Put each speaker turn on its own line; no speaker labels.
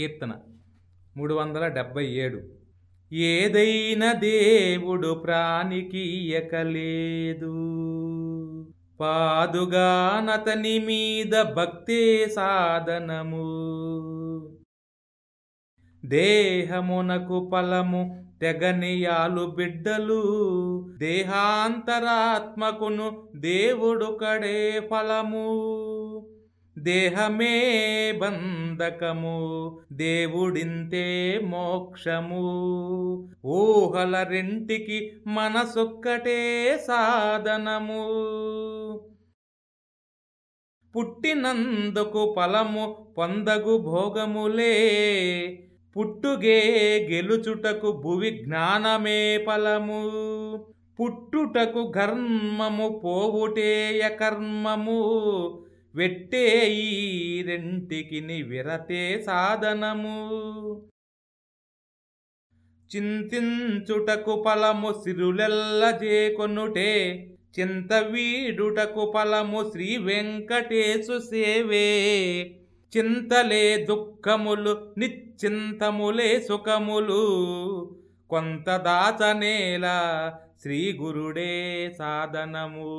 కీర్తన మూడు వందల డెబ్భై ఏడు. ఏదైనా దేవుడు ప్రాణికి ఇయ్యకలేదు పాదుగానతని మీద భక్తే సాధనము. దేహమునకు ఫలము తెగనియాలు బిడ్డలు. దేహాంతరాత్మకును దేవుడు కడే ఫలము. దేహమే బంధకము దేవుడింతే మోక్షము. ఊహల రెంటికి మనసొక్కటే సాధనము. పుట్టినందుకు ఫలము పొందగు భోగములే. పుట్టుగే గెలుచుటకు భువి జ్ఞానమే ఫలము. పుట్టుటకు ఘర్మము పోవుటేయ కర్మము. వెట్టే ఈ రెంటికి విరతే సాధనము. చింతించుటకు ఫలము సిరులెల్ల జేకొనుటే చింత వీడుటకు ఫలము శ్రీ వెంకటేశు సేవే. చింతలే దుఃఖములు నిశ్చింతములే సుఖములు కొంత దాచనేలా శ్రీ గురుడే సాధనము.